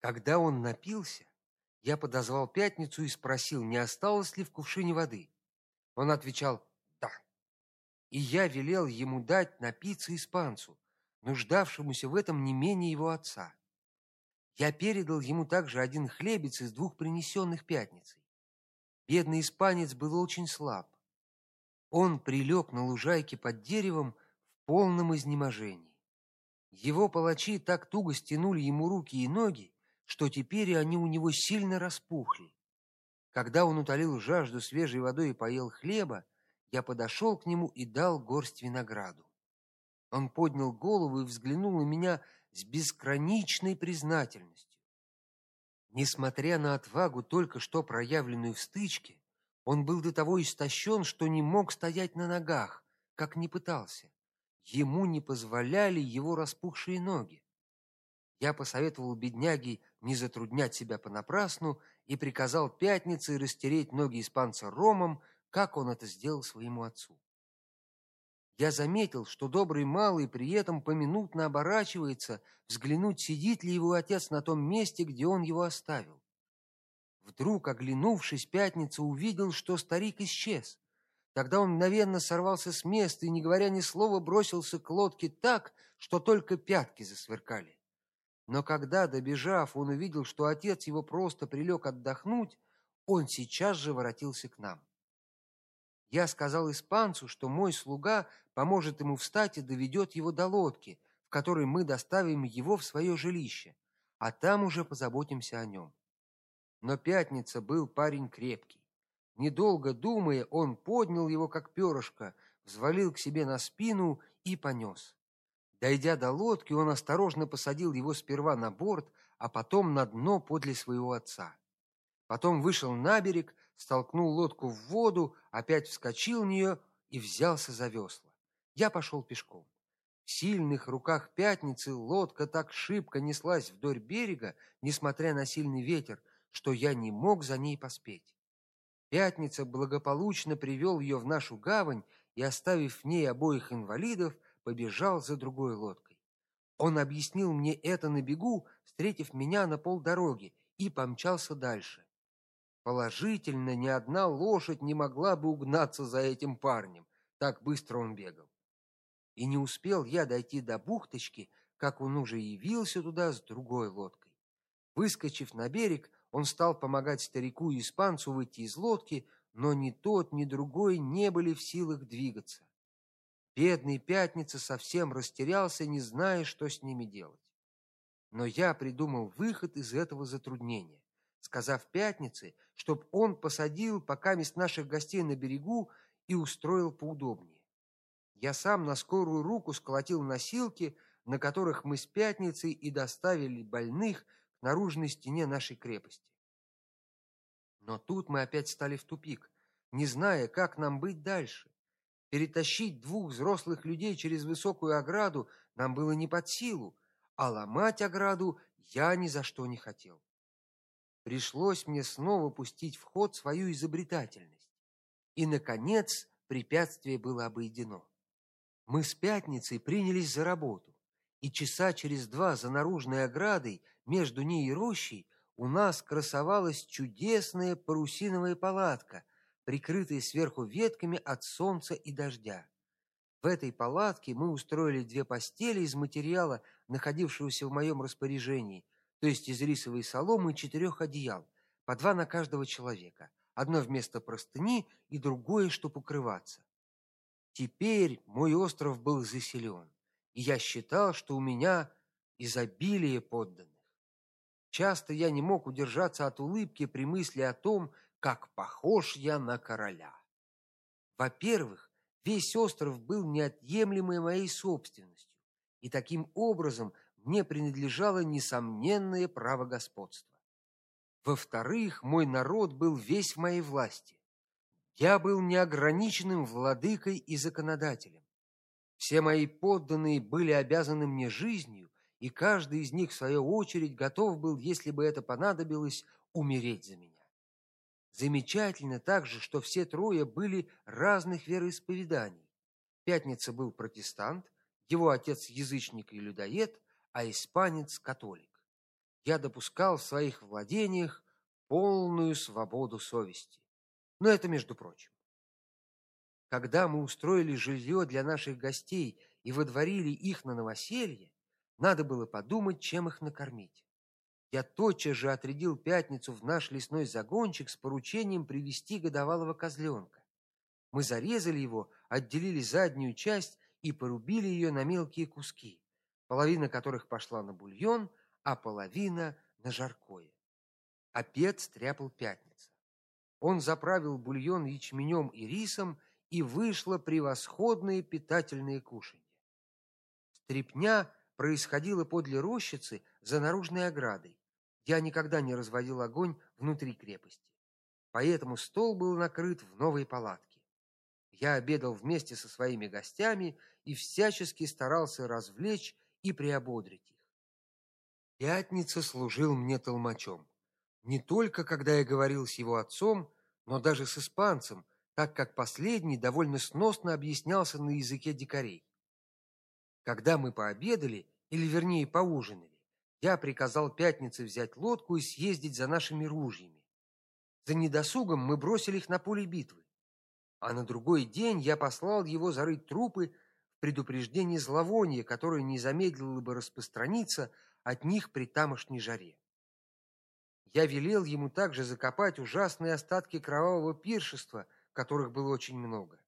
Когда он напился, я подозвал Пятницу и спросил, не осталось ли в кувшине воды. Он отвечал: "Да". И я велел ему дать напиться испанцу, нуждавшемуся в этом не менее его отца. Я передал ему также один хлебец из двух принесенных пятницей. Бедный испанец был очень слаб. Он прилег на лужайке под деревом в полном изнеможении. Его палачи так туго стянули ему руки и ноги, что теперь они у него сильно распухли. Когда он утолил жажду свежей водой и поел хлеба, я подошел к нему и дал горсть винограду. Он поднял голову и взглянул на меня с безграничной признательностью. Несмотря на отвагу, только что проявленную в стычке, он был до того истощен, что не мог стоять на ногах, как ни пытался. Ему не позволяли его распухшие ноги. Я посоветовал бедняге не затруднять себя понапрасну и приказал пятнице растереть ноги испанца ромом, как он это сделал своему отцу. Я заметил, что добрый малый при этом поминутно оборачивается, взглянуть, сидит ли его отец на том месте, где он его оставил. Вдруг, оглянувшись, пятница увидел, что старик исчез. Тогда он мгновенно сорвался с места и, не говоря ни слова, бросился к лодке так, что только пятки засверкали. Но когда, добежав, он увидел, что отец его просто прилег отдохнуть, он сейчас же воротился к нам. Я сказал испанцу, что мой слуга поможет ему встать и доведет его до лодки, в которой мы доставим его в свое жилище, а там уже позаботимся о нем. Но пятница был парень крепкий. Недолго думая, он поднял его как перышко, взвалил к себе на спину и понес. Дойдя до лодки, он осторожно посадил его сперва на борт, а потом на дно подле своего отца. Потом вышел на берег, столкнул лодку в воду, опять вскочил в нее и взялся за весла. Я пошел пешком. В сильных руках пятницы лодка так шибко неслась вдоль берега, несмотря на сильный ветер, что я не мог за ней поспеть. Пятница благополучно привел ее в нашу гавань и, оставив в ней обоих инвалидов, побежал за другой лодкой. Он объяснил мне это на бегу, встретив меня на полдороги, и помчался дальше. Положительно, ни одна лошадь не могла бы угнаться за этим парнем, так быстро он бегал. И не успел я дойти до бухточки, как он уже явился туда с другой лодкой. Выскочив на берег, он стал помогать старику и испанцу выйти из лодки, но ни тот, ни другой не были в силах двигаться. Бедный Пятница совсем растерялся, не зная, что с ними делать. Но я придумал выход из этого затруднения, сказав Пятнице, чтоб он посадил пока мест наших гостей на берегу и устроил поудобнее. Я сам на скорую руку сколотил носилки, на которых мы с Пятницей и доставили больных к наружной стене нашей крепости. Но тут мы опять стали в тупик, не зная, как нам быть дальше. Перетащить двух взрослых людей через высокую ограду нам было не под силу, а ломать ограду я ни за что не хотел. Пришлось мне снова пустить в ход свою изобретательность. И наконец препятствие было обойдено. Мы с пятницей принялись за работу, и часа через два за наружной оградой между ней и рощей у нас красовалась чудесная парусиновая палатка прикрытые сверху ветками от солнца и дождя. В этой палатке мы устроили две постели из материала, находившегося в моем распоряжении, то есть из рисовой соломы и четырех одеял, по два на каждого человека, одно вместо простыни и другое, чтобы укрываться. Теперь мой остров был заселен, и я считал, что у меня изобилие подданных. Часто я не мог удержаться от улыбки при мысли о том, как похож я на короля. Во-первых, весь остров был неотъемлемой моей собственностью, и таким образом мне принадлежало несомненное право господства. Во-вторых, мой народ был весь в моей власти. Я был неограниченным владыкой и законодателем. Все мои подданные были обязаны мне жизнью, и каждый из них в свою очередь готов был, если бы это понадобилось, умереть за меня. Замечательно также, что все трое были разных вероисповеданий. Пятница был протестант, его отец язычник и людоед, а испанец католик. я допускал в своих владениях полную свободу совести. Но это между прочим. Когда мы устроили жилье для наших гостей и водворили их на новоселье, надо было подумать, чем их накормить. Я тотчас же отрядил пятницу в наш лесной загончик с поручением привести годовалого козленка. Мы зарезали его, отделили заднюю часть и порубили ее на мелкие куски, половина которых пошла на бульон, а половина на жаркое. Опет стряпал пятница. Он заправил бульон ячменем и рисом, и вышло превосходное питательное кушанье. Стрепня происходила подле рощицы за наружной оградой. Я никогда не разводил огонь внутри крепости. Поэтому стол был накрыт в новой палатке. Я обедал вместе со своими гостями и всячески старался развлечь и приободрить их. Пятница служил мне толмачом. Не только когда я говорил с его отцом, но даже с испанцем, так как последний довольно сносно объяснялся на языке дикарей. Когда мы пообедали, или вернее поужинали, я приказал Пятнице взять лодку и съездить за нашими ружьями. За недосугом мы бросили их на поле битвы. А на другой день я послал его зарыть трупы в предупреждение зловония, которое не замедлило бы распространиться от них при тамошней жаре. Я велел ему также закопать ужасные остатки кровавого пиршества, которых было очень много.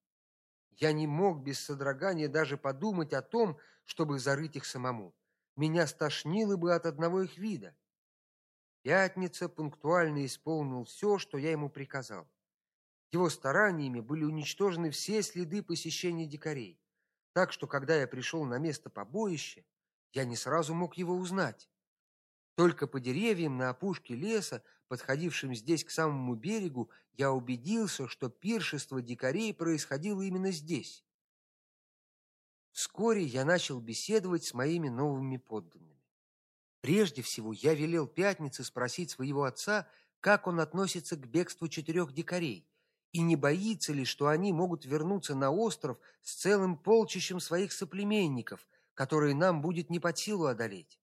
Я не мог без содрогания даже подумать о том, чтобы зарыть их самому. Меня стошнило бы от одного их вида. Пятница пунктуально исполнил все, что я ему приказал. Его стараниями были уничтожены все следы посещения дикарей, так что когда я пришел на место побоища, я не сразу мог его узнать. Только по деревьям на опушке леса, подходившим здесь к самому берегу, я убедился, что пиршество дикарей происходило именно здесь. Вскоре я начал беседовать с моими новыми подданными. Прежде всего, я велел Пятнице спросить своего отца, как он относится к бегству четырех дикарей и не боится ли, что они могут вернуться на остров с целым полчищем своих соплеменников, которые нам будет не под силу одолеть.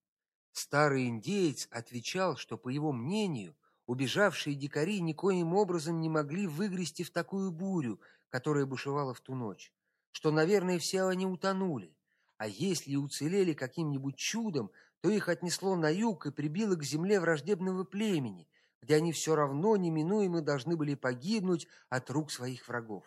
Старый индеец отвечал, что по его мнению, убежавшие дикари никоим образом не могли выгрести в такую бурю, которая бушевала в ту ночь, что, наверное, все они утонули, а если уцелели каким-нибудь чудом, то их отнесло на юг и прибило к земле враждебного племени, где они все равно неминуемо должны были погибнуть от рук своих врагов.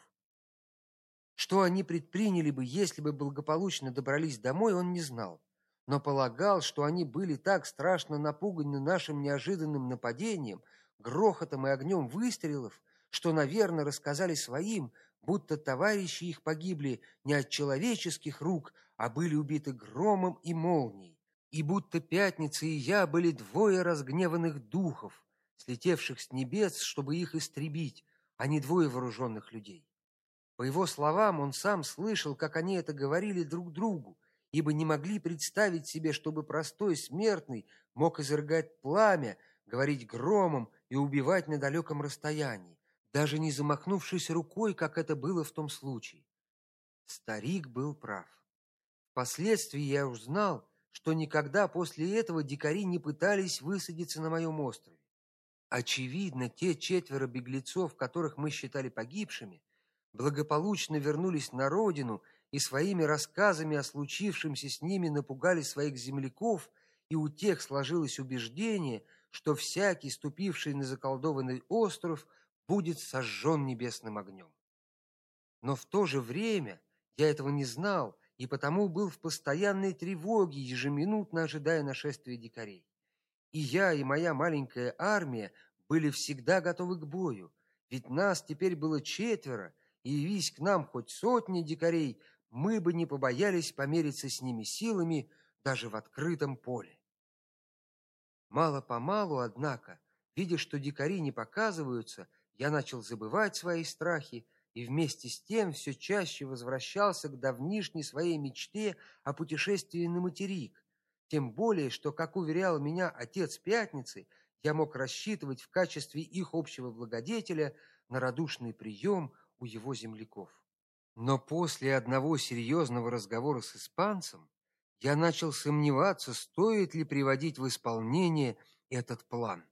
Что они предприняли бы, если бы благополучно добрались домой, он не знал но полагал, что они были так страшно напуганы нашим неожиданным нападением, грохотом и огнем выстрелов, что, наверное, рассказали своим, будто товарищи их погибли не от человеческих рук, а были убиты громом и молнией, и будто Пятница и я были двое разгневанных духов, слетевших с небес, чтобы их истребить, а не двое вооруженных людей. По его словам, он сам слышал, как они это говорили друг другу, ибо не могли представить себе, чтобы простой смертный мог изрыгать пламя, говорить громом и убивать на далеком расстоянии, даже не замахнувшись рукой, как это было в том случае. Старик был прав. Впоследствии я узнал, что никогда после этого дикари не пытались высадиться на моем острове. Очевидно, те четверо беглецов, которых мы считали погибшими, благополучно вернулись на родину и своими рассказами о случившемся с ними напугали своих земляков, и у тех сложилось убеждение, что всякий, ступивший на заколдованный остров, будет сожжен небесным огнем. Но в то же время я этого не знал и потому был в постоянной тревоге, ежеминутно ожидая нашествия дикарей. И я, и моя маленькая армия были всегда готовы к бою, ведь нас теперь было четверо, и явись к нам хоть сотни дикарей, мы бы не побоялись помериться с ними силами даже в открытом поле. Мало-помалу, однако, видя, что дикари не показываются, я начал забывать свои страхи и вместе с тем все чаще возвращался к давнишней своей мечте о путешествии на материк, тем более, что, как уверял меня отец Пятницы, я мог рассчитывать в качестве их общего благодетеля на радушный прием у его земляков. Но после одного серьезного разговора с испанцем я начал сомневаться, стоит ли приводить в исполнение этот план.